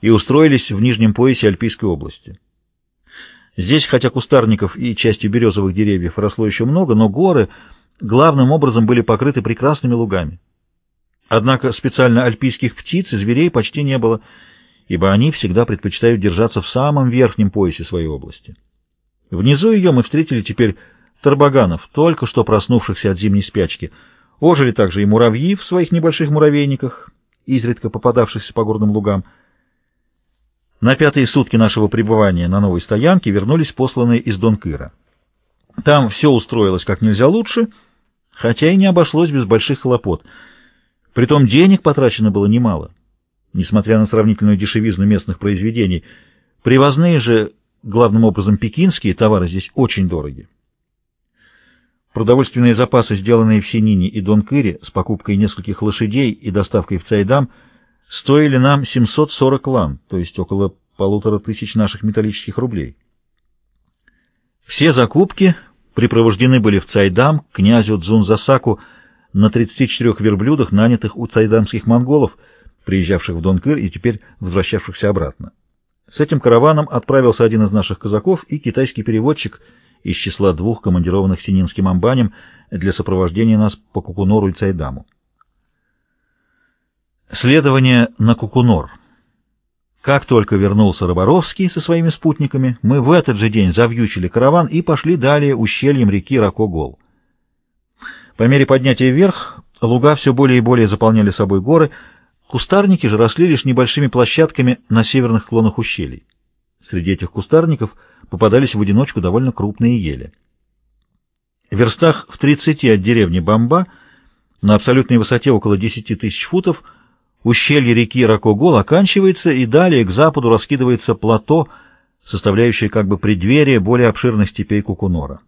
и устроились в нижнем поясе Альпийской области. Здесь, хотя кустарников и частью березовых деревьев росло еще много, но горы главным образом были покрыты прекрасными лугами. Однако специально альпийских птиц и зверей почти не было, ибо они всегда предпочитают держаться в самом верхнем поясе своей области. Внизу ее мы встретили теперь тарбаганов, только что проснувшихся от зимней спячки. Ожили также и муравьи в своих небольших муравейниках, изредка попадавшихся по горным лугам. На пятые сутки нашего пребывания на новой стоянке вернулись посланные из Донкыра. Там все устроилось как нельзя лучше, хотя и не обошлось без больших хлопот. Притом денег потрачено было немало, несмотря на сравнительную дешевизну местных произведений. Привозные же, главным образом пекинские, товары здесь очень дороги. Продовольственные запасы, сделанные в Синине и Донкыре с покупкой нескольких лошадей и доставкой в Цайдам, стоили нам 740 лан, то есть около полутора тысяч наших металлических рублей. Все закупки припровождены были в Цайдам князю Дзунзасаку на 34 верблюдах, нанятых у цайдамских монголов, приезжавших в Донкыр и теперь возвращавшихся обратно. С этим караваном отправился один из наших казаков и китайский переводчик из числа двух командированных сининским амбанем для сопровождения нас по Кукунору и Цайдаму. Следование на Кукунор. Как только вернулся Роборовский со своими спутниками, мы в этот же день завьючили караван и пошли далее ущельем реки Ракогол. По мере поднятия вверх луга все более и более заполняли собой горы, кустарники же росли лишь небольшими площадками на северных склонах ущелий. Среди этих кустарников попадались в одиночку довольно крупные ели. В верстах в 30 от деревни Бамба на абсолютной высоте около 10 тысяч футов – Ущелье реки Ракогол оканчивается, и далее к западу раскидывается плато, составляющее как бы преддверие более обширных степей Кукунора.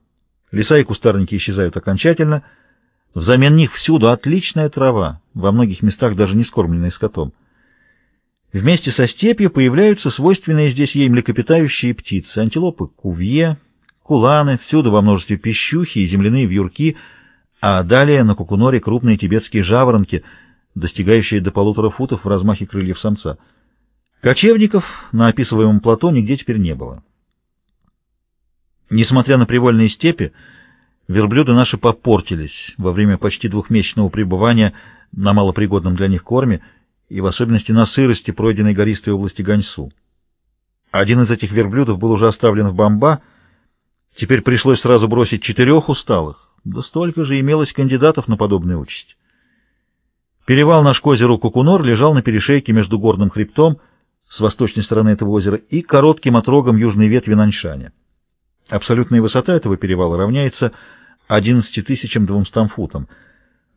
Леса и кустарники исчезают окончательно, взамен них всюду отличная трава, во многих местах даже не скормленная скотом. Вместе со степью появляются свойственные здесь ей млекопитающие птицы, антилопы кувье, куланы, всюду во множестве пищухи и земляные вьюрки, а далее на Кукуноре крупные тибетские жаворонки — достигающие до полутора футов в размахе крыльев самца. Кочевников на описываемом плато нигде теперь не было. Несмотря на привольные степи, верблюды наши попортились во время почти двухмесячного пребывания на малопригодном для них корме и в особенности на сырости, пройденной гористой области Ганьсу. Один из этих верблюдов был уже оставлен в бомба, теперь пришлось сразу бросить четырех усталых, да столько же имелось кандидатов на подобную участь. Перевал наш к озеру Кукунор лежал на перешейке между горным хребтом с восточной стороны этого озера и коротким отрогом южной ветви Наньшаня. Абсолютная высота этого перевала равняется 11200 футам.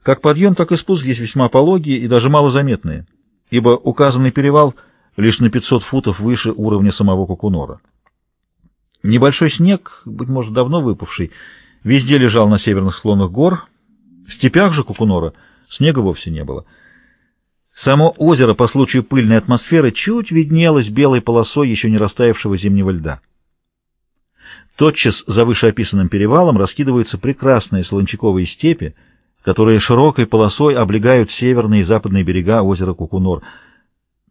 Как подъем, так и спуск здесь весьма пологие и даже малозаметные, ибо указанный перевал лишь на 500 футов выше уровня самого Кукунора. Небольшой снег, быть может, давно выпавший, везде лежал на северных склонах гор, в степях же Кукунора — Снега вовсе не было. Само озеро по случаю пыльной атмосферы чуть виднелось белой полосой еще не растаявшего зимнего льда. Тотчас за вышеописанным перевалом раскидываются прекрасные солончаковые степи, которые широкой полосой облегают северные и западные берега озера Кукунор.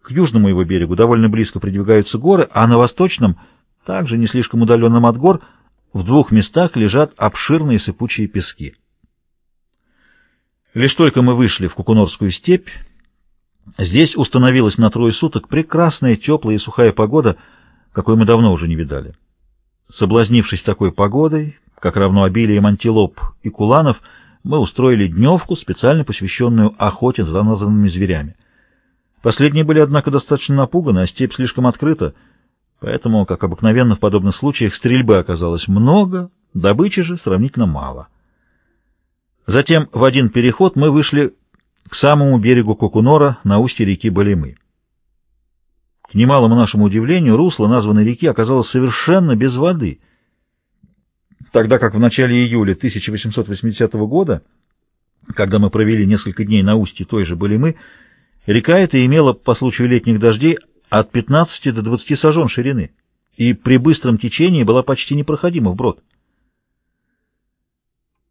К южному его берегу довольно близко придвигаются горы, а на восточном, также не слишком удаленном от гор, в двух местах лежат обширные сыпучие пески. Лишь только мы вышли в Кукунорскую степь, здесь установилась на трое суток прекрасная, теплая и сухая погода, какой мы давно уже не видали. Соблазнившись такой погодой, как равно обилием антилоп и куланов, мы устроили дневку, специально посвященную охоте за названными зверями. Последние были, однако, достаточно напуганы, а степь слишком открыта, поэтому, как обыкновенно в подобных случаях, стрельбы оказалось много, добычи же сравнительно мало. Затем в один переход мы вышли к самому берегу Кокунора на устье реки Балимы. К немалому нашему удивлению, русло названной реки оказалось совершенно без воды, тогда как в начале июля 1880 года, когда мы провели несколько дней на устье той же Балимы, река эта имела по случаю летних дождей от 15 до 20 сажен ширины и при быстром течении была почти непроходима вброд.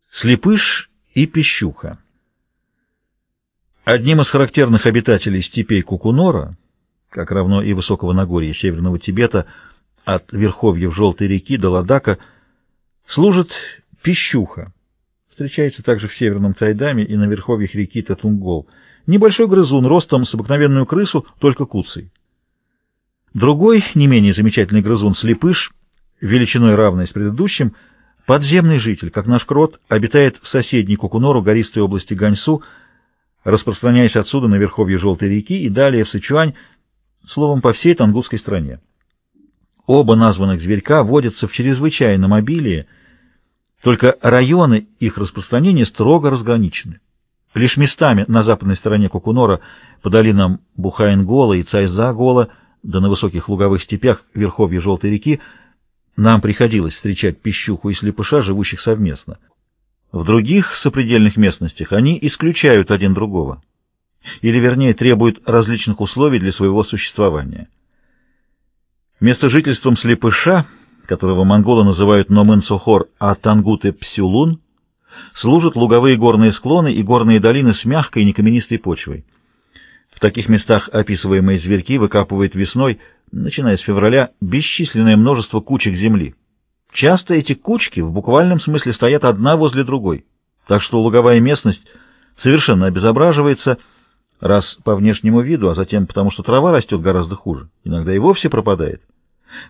Слепыш и пищуха. Одним из характерных обитателей степей Кукунора как равно и высокого Нагорья Северного Тибета, от верховьев Желтой реки до Ладака, служит пищуха. Встречается также в Северном Цайдаме и на верховьях реки Татунгол. Небольшой грызун, ростом с обыкновенную крысу, только куцей. Другой, не менее замечательный грызун, слепыш, величиной равной с предыдущим, подземный житель, как наш крот, обитает в соседней Кукунору гористой области Ганьсу, распространяясь отсюда на верховье Желтой реки и далее в Сычуань, словом, по всей Тангутской стране. Оба названных зверька водятся в чрезвычайном обилии, только районы их распространения строго разграничены. Лишь местами на западной стороне Кукунора по долинам Бухаингола и Цайзагола, да на высоких луговых степях верховья Желтой реки, нам приходилось встречать пищуху и слепыша, живущих совместно. В других сопредельных местностях они исключают один другого, или, вернее, требуют различных условий для своего существования. Место жительством слепыша, которого монголы называют Номын-Сохор, а тангуты Псюлун, служат луговые горные склоны и горные долины с мягкой некаменистой почвой. В таких местах описываемые зверьки выкапывают весной, начиная с февраля, бесчисленное множество кучек земли. Часто эти кучки в буквальном смысле стоят одна возле другой, так что луговая местность совершенно обезображивается, раз по внешнему виду, а затем потому, что трава растет гораздо хуже, иногда и вовсе пропадает.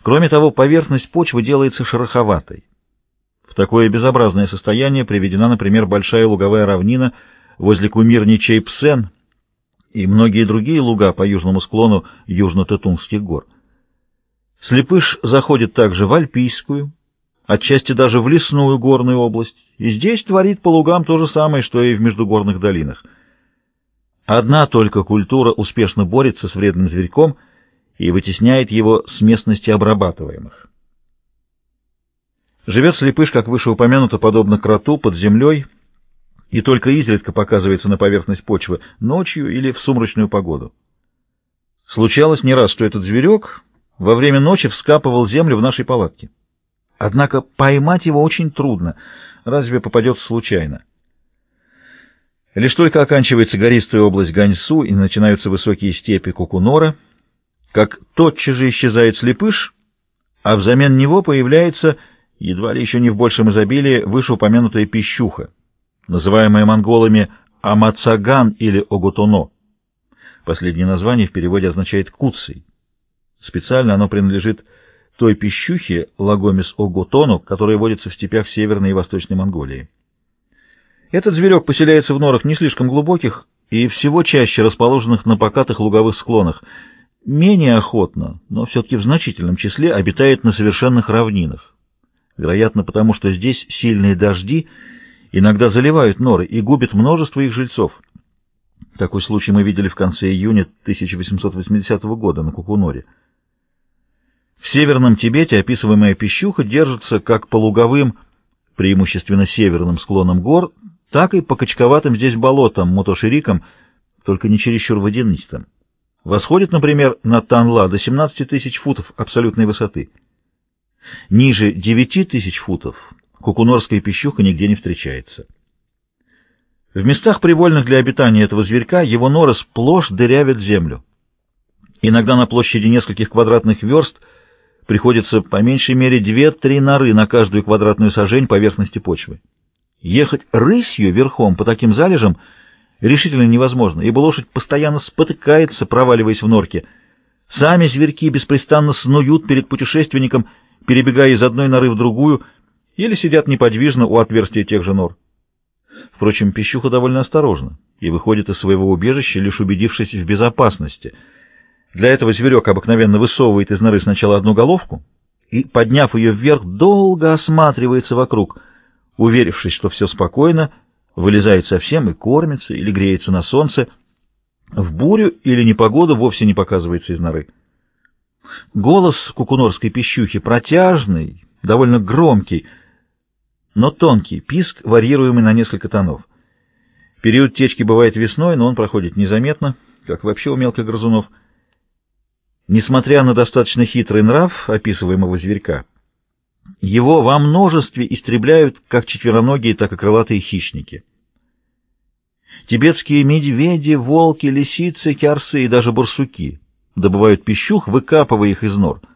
Кроме того, поверхность почвы делается шероховатой. В такое безобразное состояние приведена, например, большая луговая равнина возле кумирни Чейпсен и многие другие луга по южному склону южно-Тетунских гор. Слепыш заходит также в Альпийскую, отчасти даже в лесную горную область, и здесь творит по лугам то же самое, что и в междугорных долинах. Одна только культура успешно борется с вредным зверьком и вытесняет его с местности обрабатываемых. Живет слепыш, как выше упомянуто, подобно кроту под землей, и только изредка показывается на поверхность почвы ночью или в сумрачную погоду. Случалось не раз, что этот зверек во время ночи вскапывал землю в нашей палатке. Однако поймать его очень трудно, разве попадется случайно. Лишь только оканчивается гористая область Ганьсу и начинаются высокие степи Кукунора, как тотчас же исчезает слепыш, а взамен него появляется, едва ли еще не в большем изобилии, вышеупомянутая пищуха, называемая монголами Амацаган или Огутоно. Последнее название в переводе означает «куцый». Специально оно принадлежит той пищухи Лагомис оготону, которая водится в степях Северной и Восточной Монголии. Этот зверек поселяется в норах не слишком глубоких и всего чаще расположенных на покатых луговых склонах. Менее охотно, но все-таки в значительном числе обитает на совершенных равнинах. Вероятно, потому что здесь сильные дожди иногда заливают норы и губят множество их жильцов. Такой случай мы видели в конце июня 1880 года на Кукуноре. В Северном Тибете описываемая пищуха держится как по луговым, преимущественно северным склонам гор, так и по качковатым здесь болотам, мотоширикам, только не чересчур водянистым. Восходит, например, на Танла до 17 тысяч футов абсолютной высоты. Ниже 9 тысяч футов кукунорская пищуха нигде не встречается. В местах, привольных для обитания этого зверька, его норы сплошь дырявят землю. Иногда на площади нескольких квадратных верст – приходится по меньшей мере две-три норы на каждую квадратную сажень поверхности почвы. Ехать рысью верхом по таким залежам решительно невозможно, ибо лошадь постоянно спотыкается, проваливаясь в норке. Сами зверьки беспрестанно снуют перед путешественником, перебегая из одной норы в другую, или сидят неподвижно у отверстия тех же нор. Впрочем, пищуха довольно осторожна и выходит из своего убежища, лишь убедившись в безопасности — для этого зверек обыкновенно высовывает из норы сначала одну головку и, подняв ее вверх, долго осматривается вокруг, уверившись, что все спокойно, вылезает совсем и кормится или греется на солнце, в бурю или непогоду вовсе не показывается из норы. Голос кукунорской пищухи протяжный, довольно громкий, но тонкий, писк, варьируемый на несколько тонов. Период течки бывает весной, но он проходит незаметно, как вообще у мелких грызунов – Несмотря на достаточно хитрый нрав описываемого зверька, его во множестве истребляют как четвероногие, так и крылатые хищники. Тибетские медведи, волки, лисицы, кярсы и даже барсуки добывают пищух, выкапывая их из нор —